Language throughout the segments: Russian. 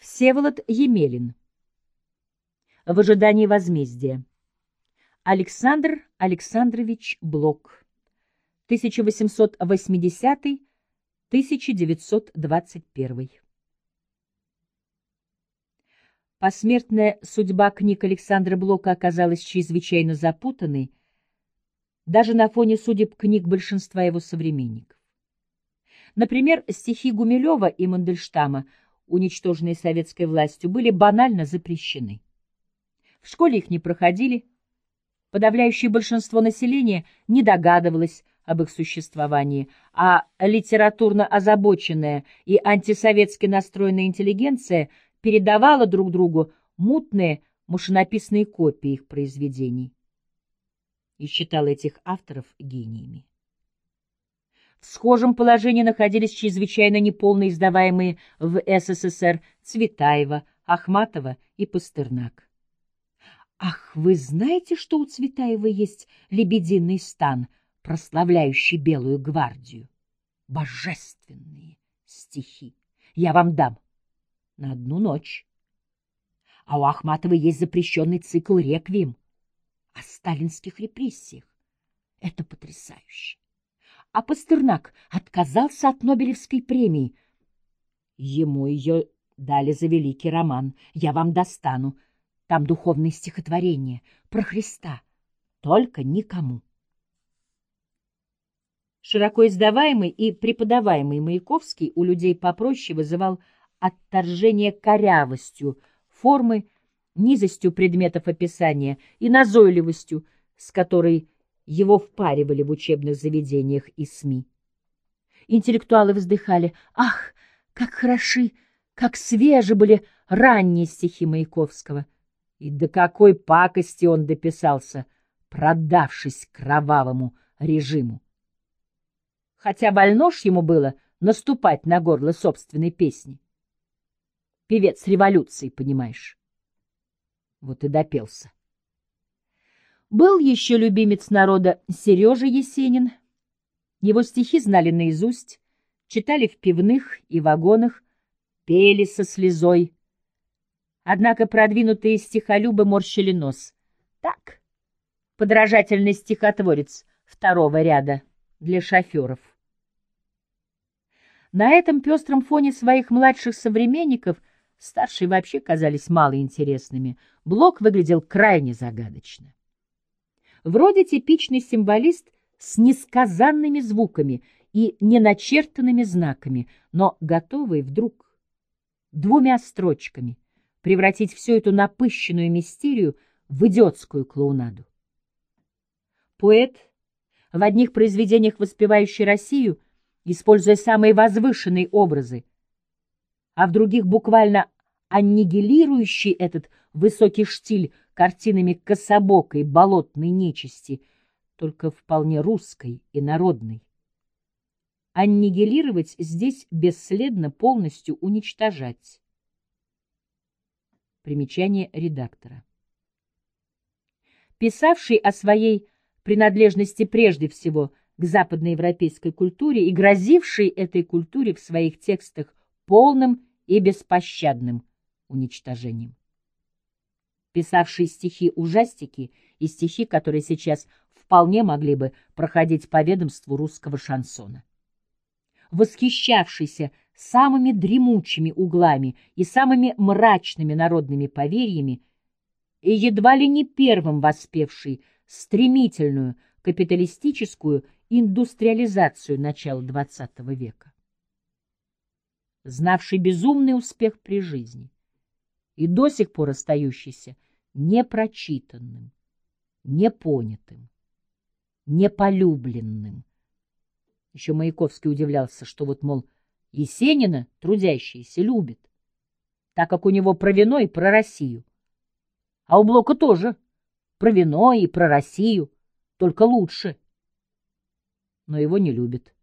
Всеволод Емелин. В ожидании возмездия. Александр Александрович Блок. 1880-1921. Посмертная судьба книг Александра Блока оказалась чрезвычайно запутанной, даже на фоне судеб книг большинства его современников. Например, стихи Гумилева и Мандельштама – уничтоженные советской властью, были банально запрещены. В школе их не проходили, подавляющее большинство населения не догадывалось об их существовании, а литературно озабоченная и антисоветски настроенная интеллигенция передавала друг другу мутные машинописные копии их произведений и считала этих авторов гениями. В схожем положении находились чрезвычайно неполно издаваемые в СССР Цветаева, Ахматова и Пастернак. Ах, вы знаете, что у Цветаева есть лебединый стан, прославляющий Белую гвардию? Божественные стихи. Я вам дам на одну ночь. А у Ахматова есть запрещенный цикл «Реквием» о сталинских репрессиях. Это потрясающе а Пастернак отказался от Нобелевской премии. Ему ее дали за великий роман «Я вам достану». Там духовное стихотворение про Христа. Только никому. Широко издаваемый и преподаваемый Маяковский у людей попроще вызывал отторжение корявостью формы, низостью предметов описания и назойливостью, с которой его впаривали в учебных заведениях и СМИ. Интеллектуалы вздыхали. Ах, как хороши, как свежи были ранние стихи Маяковского. И до какой пакости он дописался, продавшись кровавому режиму. Хотя больно ж ему было наступать на горло собственной песни. Певец революции, понимаешь. Вот и допелся. Был еще любимец народа Сережа Есенин. Его стихи знали наизусть, читали в пивных и вагонах, пели со слезой. Однако продвинутые стихолюбы морщили нос. Так, подражательный стихотворец второго ряда для шоферов. На этом пестром фоне своих младших современников старшие вообще казались малоинтересными. Блок выглядел крайне загадочно вроде типичный символист с несказанными звуками и неначертанными знаками, но готовый вдруг двумя строчками превратить всю эту напыщенную мистерию в идиотскую клоунаду. Поэт, в одних произведениях воспевающий Россию, используя самые возвышенные образы, а в других буквально аннигилирующий этот высокий штиль картинами кособокой болотной нечисти, только вполне русской и народной. Аннигилировать здесь бесследно полностью уничтожать. Примечание редактора. Писавший о своей принадлежности прежде всего к западноевропейской культуре и грозивший этой культуре в своих текстах полным и беспощадным уничтожением писавший стихи-ужастики и стихи, которые сейчас вполне могли бы проходить по ведомству русского шансона. Восхищавшийся самыми дремучими углами и самыми мрачными народными поверьями и едва ли не первым воспевший стремительную капиталистическую индустриализацию начала XX века. Знавший безумный успех при жизни – и до сих пор остающийся непрочитанным, непонятым, неполюбленным. Еще Маяковский удивлялся, что вот, мол, Есенина трудящийся любит, так как у него про вино и про Россию. А у Блока тоже про вино и про Россию, только лучше. Но его не любит.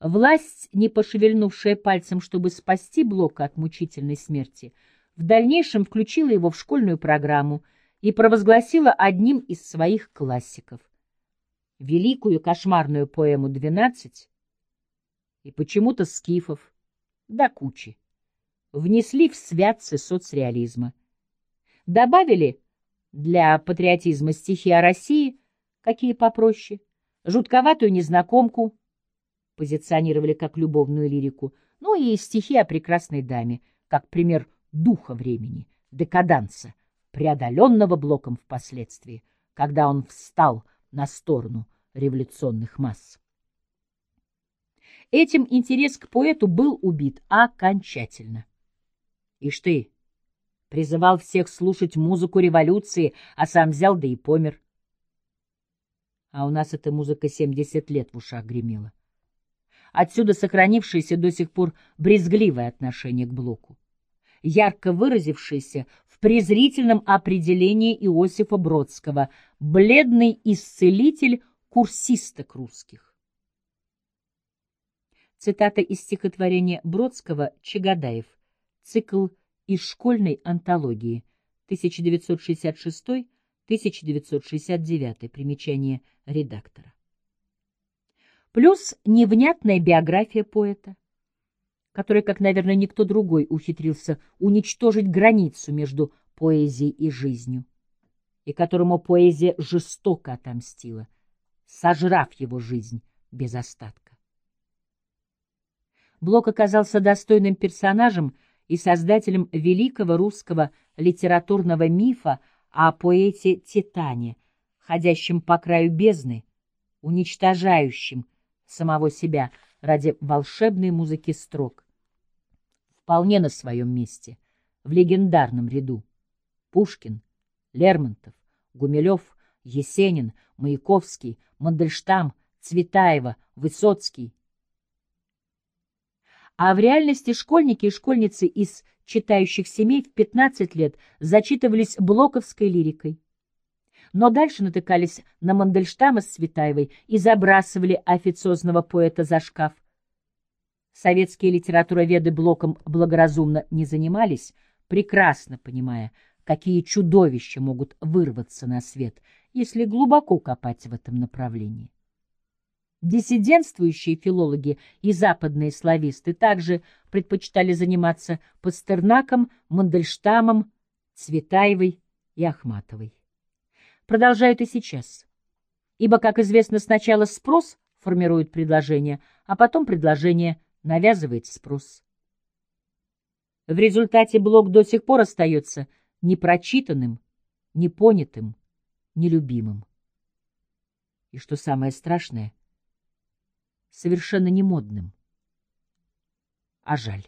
Власть, не пошевельнувшая пальцем, чтобы спасти Блока от мучительной смерти, в дальнейшем включила его в школьную программу и провозгласила одним из своих классиков. Великую кошмарную поэму «Двенадцать» и почему-то Скифов до кучи. Внесли в святцы соцреализма. Добавили для патриотизма стихи о России, какие попроще, жутковатую незнакомку, позиционировали как любовную лирику, ну и стихи о прекрасной даме, как пример духа времени, декаданса, преодоленного Блоком впоследствии, когда он встал на сторону революционных масс. Этим интерес к поэту был убит окончательно. Ишь ты, призывал всех слушать музыку революции, а сам взял да и помер. А у нас эта музыка семьдесят лет в ушах гремела. Отсюда сохранившееся до сих пор брезгливое отношение к Блоку, ярко выразившееся в презрительном определении Иосифа Бродского «бледный исцелитель курсисток русских». Цитата из стихотворения Бродского «Чагадаев», цикл из школьной антологии 1966-1969, примечание редактора. Плюс невнятная биография поэта, который, как, наверное, никто другой, ухитрился уничтожить границу между поэзией и жизнью, и которому поэзия жестоко отомстила, сожрав его жизнь без остатка. Блок оказался достойным персонажем и создателем великого русского литературного мифа о поэте Титане, ходящем по краю бездны, уничтожающем самого себя ради волшебной музыки строк. Вполне на своем месте, в легендарном ряду. Пушкин, Лермонтов, Гумилев, Есенин, Маяковский, Мандельштам, Цветаева, Высоцкий, а в реальности школьники и школьницы из читающих семей в 15 лет зачитывались блоковской лирикой. Но дальше натыкались на Мандельштама с Цветаевой и забрасывали официозного поэта за шкаф. Советские литературоведы блоком благоразумно не занимались, прекрасно понимая, какие чудовища могут вырваться на свет, если глубоко копать в этом направлении. Диссидентствующие филологи и западные слависты также предпочитали заниматься Пастернаком, Мандельштамом, Цветаевой и Ахматовой. Продолжают и сейчас. Ибо, как известно, сначала спрос формирует предложение, а потом предложение навязывает спрос. В результате блок до сих пор остается непрочитанным, непонятым, нелюбимым. И что самое страшное — совершенно не модным. А жаль.